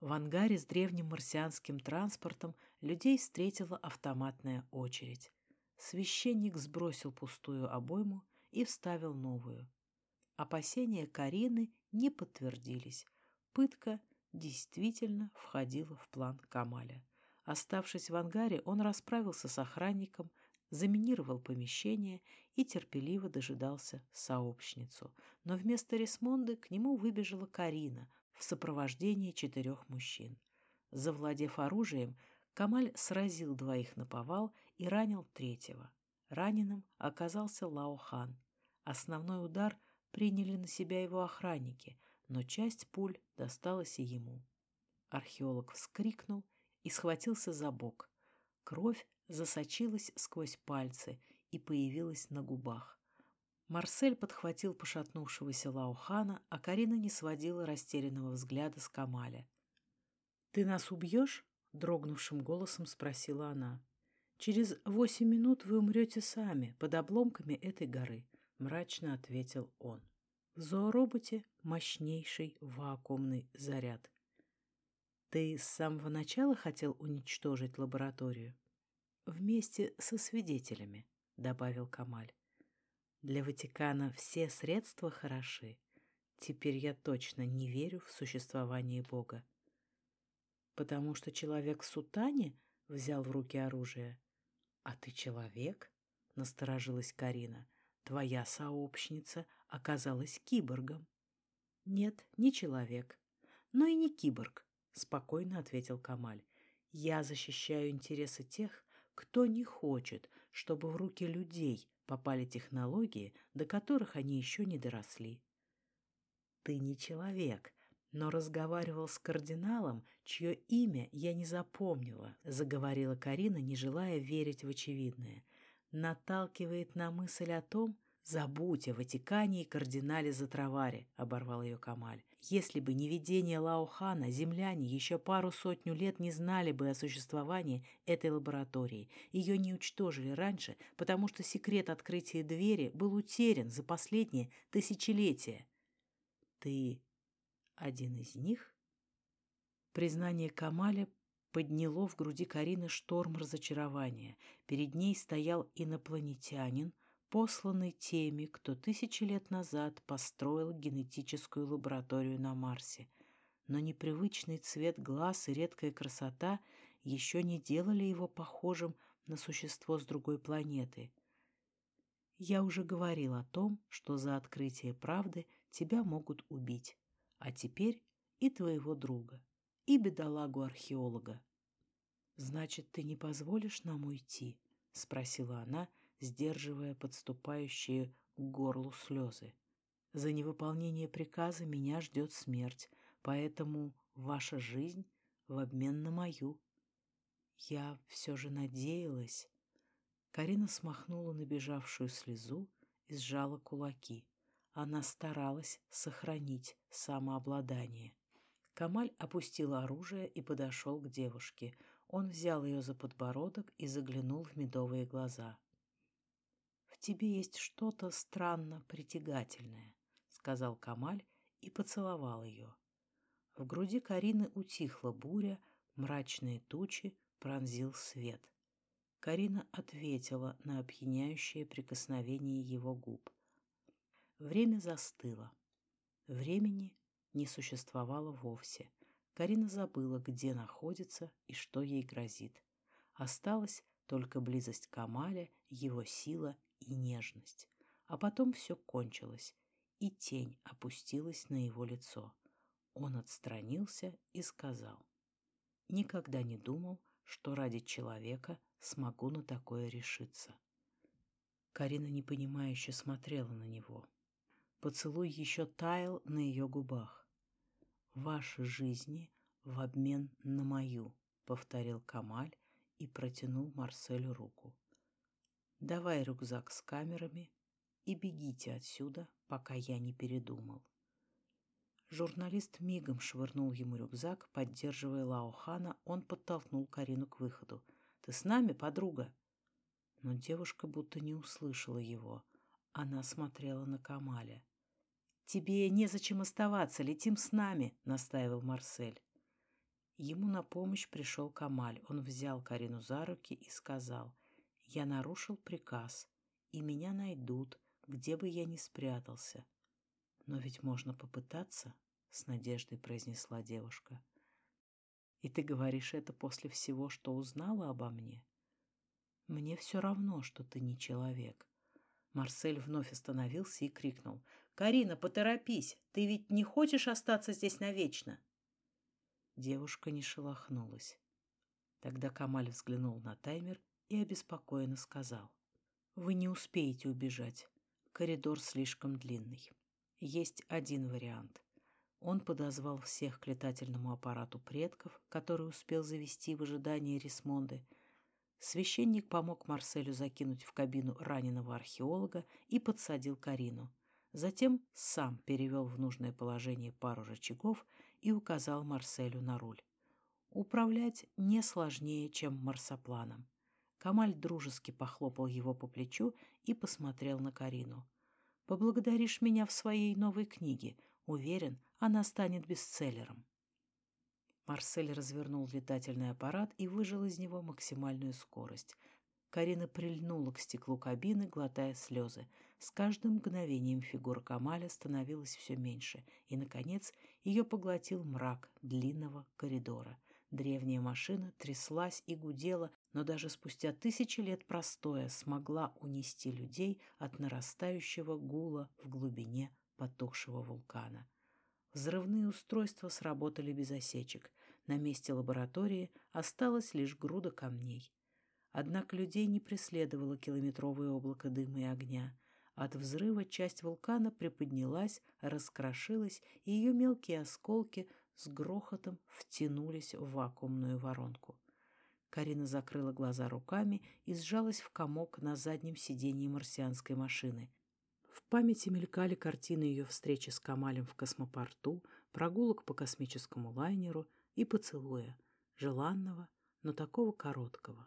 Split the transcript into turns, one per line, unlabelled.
В ангаре с древним марсианским транспортом людей встретила автоматная очередь. Священник сбросил пустую обойму и вставил новую. Опасения Карины не подтвердились. Пытка действительно входила в план Камаля. Оставшись в ангаре, он расправился с охранником, заминировал помещение и терпеливо дожидался сообщницу. Но вместо Ресмонды к нему выбежала Карина в сопровождении четырех мужчин. Завладев оружием, Камаль сразил двоих на повал и ранил третьего. Раненым оказался Лаохан. Основной удар приняли на себя его охранники, но часть пуль досталась и ему. Археолог вскрикнул и схватился за бок. Кровь засочилась сквозь пальцы и появилась на губах. Марсель подхватил пошатнувшегося Лаухана, а Карина не сводила растерянного взгляда с Камаля. «Ты нас убьешь?» — дрогнувшим голосом спросила она. «Через восемь минут вы умрете сами, под обломками этой горы», — мрачно ответил он. В зоороботе мощнейший вакуумный заряд. «Ты с самого начала хотел уничтожить лабораторию?» «Вместе со свидетелями», — добавил Камаль. «Для Ватикана все средства хороши. Теперь я точно не верю в существование Бога». «Потому что человек в сутане взял в руки оружие?» «А ты человек?» — насторожилась Карина. «Твоя сообщница оказалась киборгом». «Нет, не человек, но и не киборг», — спокойно ответил Камаль. «Я защищаю интересы тех, кто не хочет, чтобы в руки людей попали технологии, до которых они еще не доросли. Ты не человек, но разговаривал с кардиналом, чье имя я не запомнила, заговорила Карина, не желая верить в очевидное. Наталкивает на мысль о том, «Забудь о Ватикане и кардинале Затраваре», — оборвал ее Камаль. «Если бы не видение Лаухана, земляне еще пару сотню лет не знали бы о существовании этой лаборатории. Ее не уничтожили раньше, потому что секрет открытия двери был утерян за последние тысячелетия». «Ты один из них?» Признание Камаля подняло в груди Карины шторм разочарования. Перед ней стоял инопланетянин — посланный теми, кто тысячи лет назад построил генетическую лабораторию на Марсе. Но непривычный цвет глаз и редкая красота еще не делали его похожим на существо с другой планеты. Я уже говорил о том, что за открытие правды тебя могут убить, а теперь и твоего друга, и бедолагу-археолога. «Значит, ты не позволишь нам уйти?» — спросила она, — сдерживая подступающие к горлу слезы. «За невыполнение приказа меня ждет смерть, поэтому ваша жизнь в обмен на мою». Я все же надеялась. Карина смахнула набежавшую слезу и сжала кулаки. Она старалась сохранить самообладание. Камаль опустил оружие и подошел к девушке. Он взял ее за подбородок и заглянул в медовые глаза тебе есть что-то странно притягательное», — сказал Камаль и поцеловал ее. В груди Карины утихла буря, мрачные тучи пронзил свет. Карина ответила на опьяняющее прикосновение его губ. Время застыло. Времени не существовало вовсе. Карина забыла, где находится и что ей грозит. Осталась только близость Камаля, его сила и нежность. А потом все кончилось, и тень опустилась на его лицо. Он отстранился и сказал. «Никогда не думал, что ради человека смогу на такое решиться». Карина непонимающе смотрела на него. Поцелуй еще таял на ее губах. «Ваши жизни в обмен на мою», — повторил Камаль и протянул Марселю руку. Давай рюкзак с камерами и бегите отсюда, пока я не передумал. Журналист мигом швырнул ему рюкзак, поддерживая Лаохана, он подтолкнул Карину к выходу. «Ты с нами, подруга?» Но девушка будто не услышала его. Она смотрела на Камаля. «Тебе незачем оставаться, летим с нами», — настаивал Марсель. Ему на помощь пришел Камаль. Он взял Карину за руки и сказал, «Я нарушил приказ, и меня найдут, где бы я ни спрятался. Но ведь можно попытаться, — с надеждой произнесла девушка. И ты говоришь это после всего, что узнала обо мне? Мне все равно, что ты не человек. Марсель вновь остановился и крикнул. «Карина, поторопись! Ты ведь не хочешь остаться здесь навечно?» Девушка не шелохнулась. Тогда Камаль взглянул на таймер и обеспокоенно сказал. «Вы не успеете убежать. Коридор слишком длинный. Есть один вариант. Он подозвал всех к летательному аппарату предков, который успел завести в ожидании Рисмонды. Священник помог Марселю закинуть в кабину раненого археолога и подсадил Карину. Затем сам перевел в нужное положение пару рычагов и указал Марселю на руль. Управлять не сложнее, чем марсопланом. Камаль дружески похлопал его по плечу и посмотрел на Карину. «Поблагодаришь меня в своей новой книге. Уверен, она станет бестселлером». Марсель развернул летательный аппарат и выжил из него максимальную скорость. Карина прильнула к стеклу кабины, глотая слезы. С каждым мгновением фигура Камаля становилась все меньше, и, наконец, ее поглотил мрак длинного коридора. Древняя машина тряслась и гудела, но даже спустя тысячи лет простоя смогла унести людей от нарастающего гула в глубине потухшего вулкана. Взрывные устройства сработали без осечек. На месте лаборатории осталась лишь груда камней. Однако людей не преследовало километровое облако дыма и огня. От взрыва часть вулкана приподнялась, раскрошилась, и ее мелкие осколки с грохотом втянулись в вакуумную воронку. Карина закрыла глаза руками и сжалась в комок на заднем сиденье марсианской машины. В памяти мелькали картины ее встречи с Камалем в космопорту, прогулок по космическому лайнеру и поцелуя, желанного, но такого короткого.